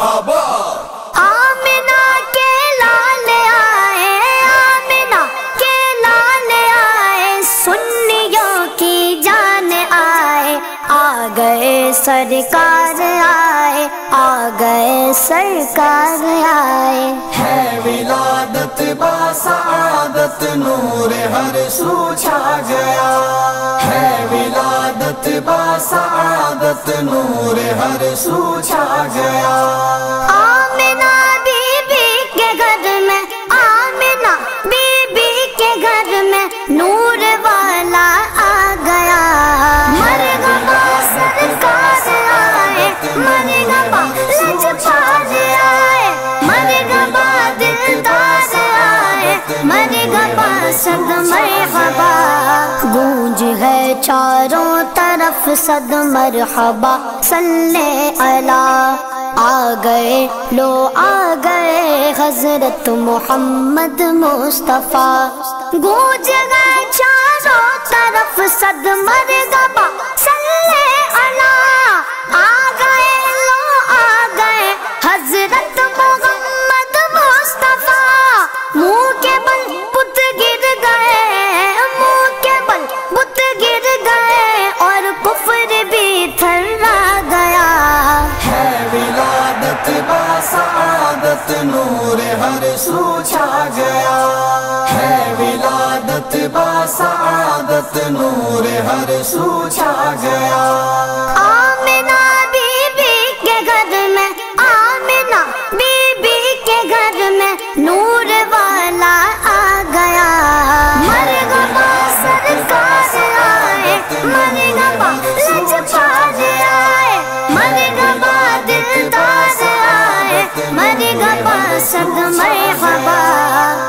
مرحبا آمنا کے لال آئے آمنا کے لال آئے سنیوں کی جان آئے۔ آ گئے سرکار آئے آ گئے سرکار آئے۔ ہے ولادت با سعادت نور ہر سو چھا گیا۔ با سعادت نور ہر سو چھا گیا۔ مر مرغبا صد مرحبا۔ گونج ہے چاروں طرف صد مرحبا۔ صلی اللہ آ گئے، لو آ گئے، حضرت محمد مصطفیٰ۔ گونج گئے چاروں طرف صد مرغبا کفر بھی تھرا گیا۔ ہے ولادت با سعادت نور ہر سو چھا گیا۔ ہے ولادت با سعادت نور ہر سو چھا گیا آئے مرغبا صد مرحبا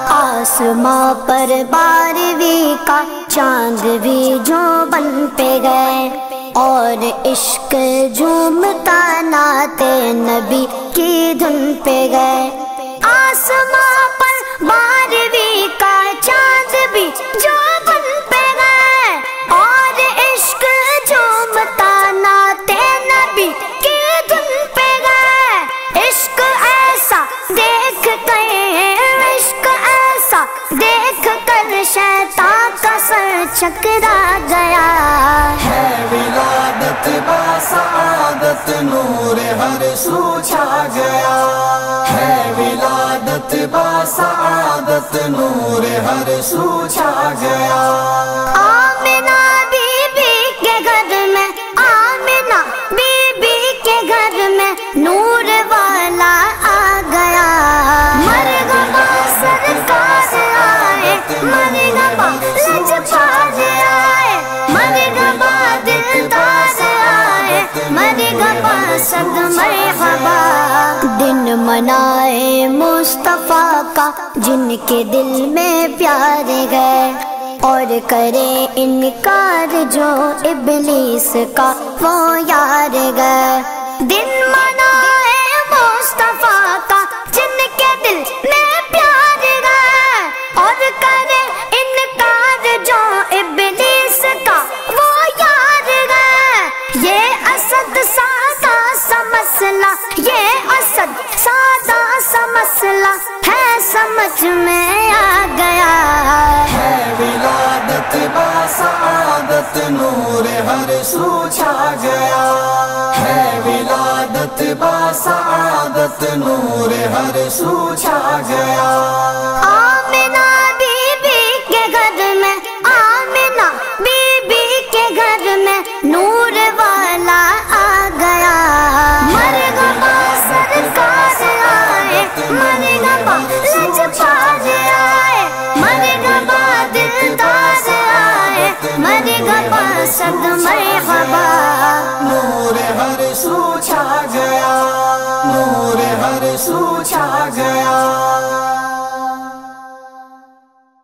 آسماں پر باروی کا چاند بھی جو بن پہ گئے۔ اور عشق جھومتا ناتے نبی کی دھن پہ گئے۔ چکرا گیا۔ ہے ولادت با سعادت نور ہر سو چھا گیا۔ ہے ولادت با سعادت نور ہر سو چھا گیا۔ منائے مصطفیٰ کا، جن کے دل میں پیار گئے اور کرے انکار جو ابلیس کا، وہ یار گئے دن منائے سعادت نور ہر سو چھا گیا۔ ہے ولادت با سعادت نور ہر سو چھا گیا۔ آمنا بی بی کے گھر میں آمنا بی بی کے گھر میں نور والا آ گیا۔ مرغبا سرکار آئے مرغبا نور ہر